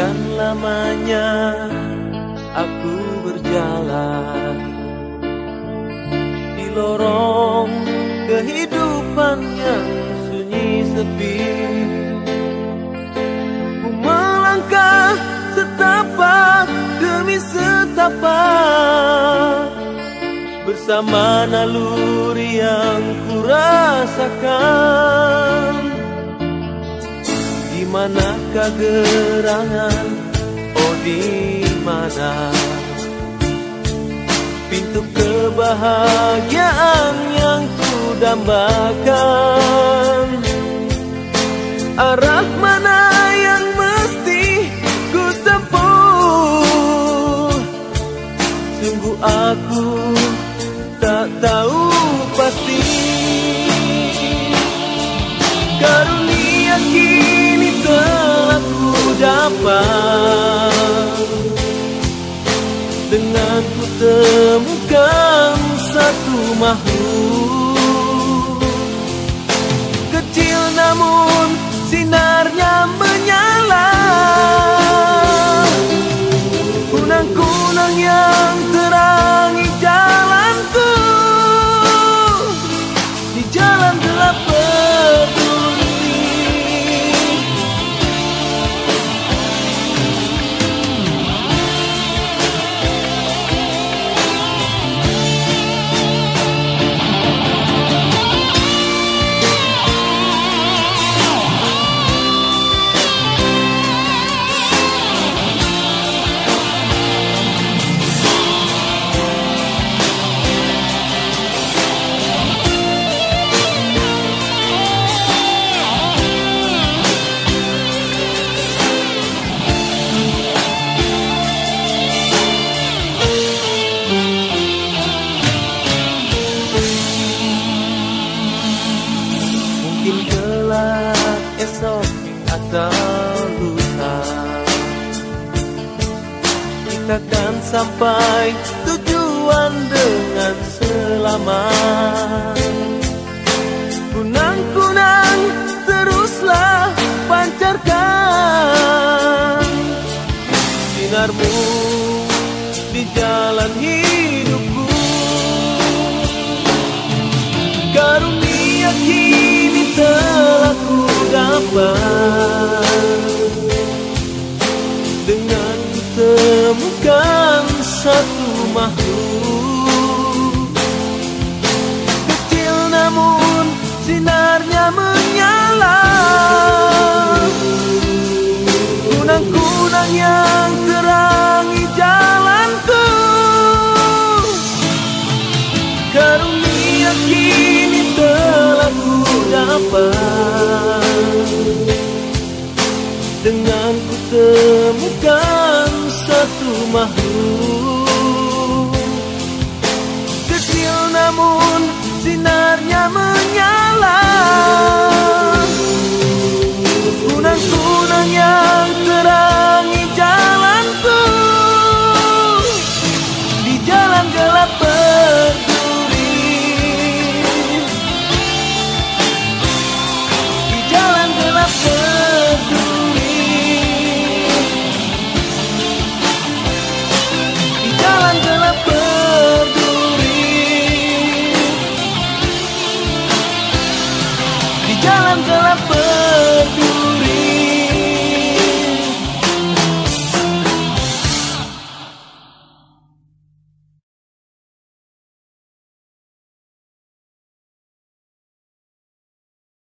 lamanya aku berjalan di lorong kehidupan yang sunyi sepi. Ku melangkah setapak demi setapak bersama naluri yang kurasakan. Manakah gerangan? Oh di mana? Pintu kebahagiaan yang ku dambakan Arah mana yang mesti ku tempuh Sungguh aku tak tahu pasti Karunia dapat Dengan ku temukan satu makhluk. Kecil namun sinarnya menyala esok atau lusa Kita akan sampai tujuan dengan selamat. Kunang-kunang menyala. Kunang-kunang yang terangi jalanku. Karunia kini telah ku dapat dalam gelap